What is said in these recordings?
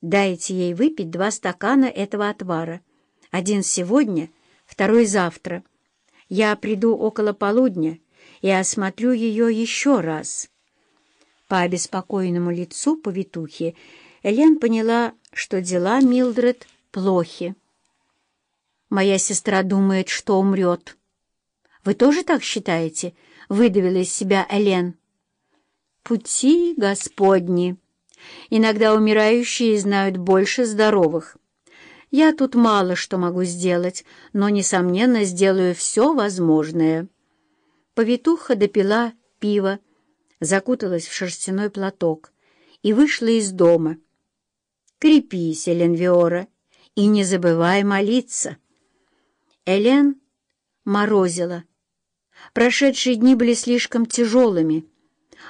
Дайте ей выпить два стакана этого отвара. Один сегодня, второй завтра. Я приду около полудня и осмотрю ее еще раз». По обеспокоенному лицу повитухи Элен поняла, что дела Милдред плохи. «Моя сестра думает, что умрет». «Вы тоже так считаете?» — выдавила из себя Элен. «Пути Господни. Иногда умирающие знают больше здоровых. Я тут мало что могу сделать, но, несомненно, сделаю все возможное». Повитуха допила пиво, закуталась в шерстяной платок и вышла из дома. «Крепись, Элен Виора, и не забывай молиться». Элен морозила. Прошедшие дни были слишком тяжелыми.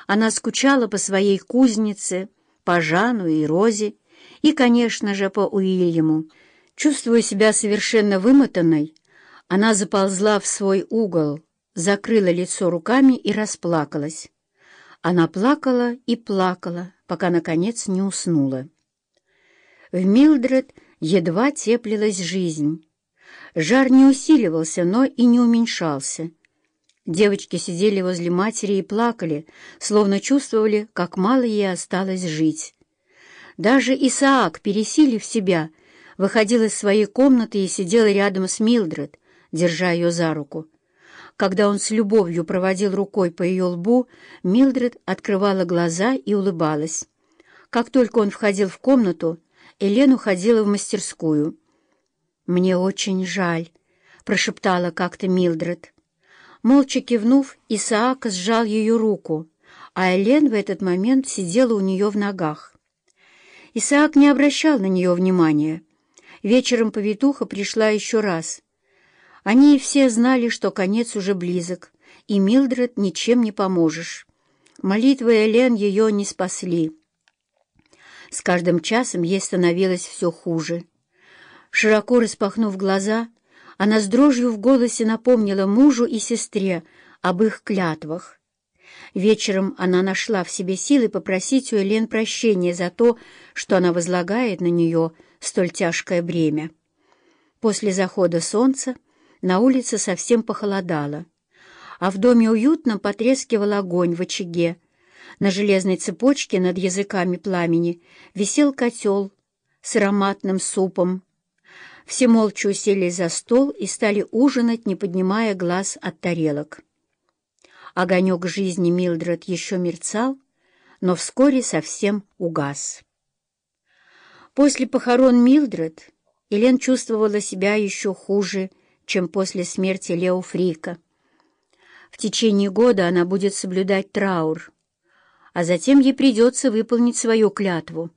Она скучала по своей кузнице, по Жану и Розе, и, конечно же, по Уильяму. Чувствуя себя совершенно вымотанной, она заползла в свой угол, закрыла лицо руками и расплакалась. Она плакала и плакала, пока, наконец, не уснула. В Милдред едва теплилась жизнь. Жар не усиливался, но и не уменьшался. Девочки сидели возле матери и плакали, словно чувствовали, как мало ей осталось жить. Даже Исаак, пересилив себя, выходил из своей комнаты и сидел рядом с Милдред, держа ее за руку. Когда он с любовью проводил рукой по ее лбу, Милдред открывала глаза и улыбалась. Как только он входил в комнату, Элен уходила в мастерскую. «Мне очень жаль», — прошептала как-то Милдред. Молча кивнув, Исаак сжал ее руку, а Элен в этот момент сидела у нее в ногах. Исаак не обращал на нее внимания. Вечером повитуха пришла еще раз. Они все знали, что конец уже близок, и Милдред ничем не поможешь. Молитвы Элен ее не спасли. С каждым часом ей становилось все хуже. Широко распахнув глаза, она с дрожью в голосе напомнила мужу и сестре об их клятвах. Вечером она нашла в себе силы попросить у Элен прощения за то, что она возлагает на нее столь тяжкое бремя. После захода солнца на улице совсем похолодало, а в доме уютно потрескивал огонь в очаге. На железной цепочке над языками пламени висел котел с ароматным супом, все молча уселись за стол и стали ужинать, не поднимая глаз от тарелок. Огонек жизни Милдред еще мерцал, но вскоре совсем угас. После похорон Милдред Елен чувствовала себя еще хуже, чем после смерти Лео Фрика. В течение года она будет соблюдать траур, а затем ей придется выполнить свою клятву.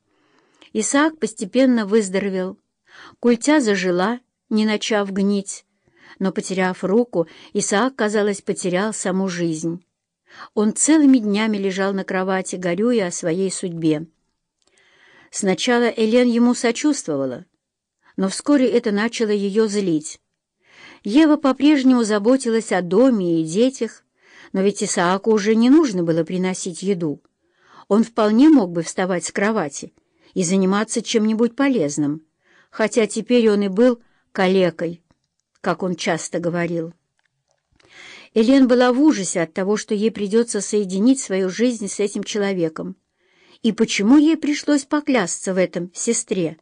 Исаак постепенно выздоровел, Культя зажила, не начав гнить, но, потеряв руку, Исаак, казалось, потерял саму жизнь. Он целыми днями лежал на кровати, горюя о своей судьбе. Сначала Элен ему сочувствовала, но вскоре это начало ее злить. Ева по-прежнему заботилась о доме и детях, но ведь Исааку уже не нужно было приносить еду. Он вполне мог бы вставать с кровати и заниматься чем-нибудь полезным хотя теперь он и был калекой, как он часто говорил. Элен была в ужасе от того, что ей придется соединить свою жизнь с этим человеком. И почему ей пришлось поклясться в этом сестре?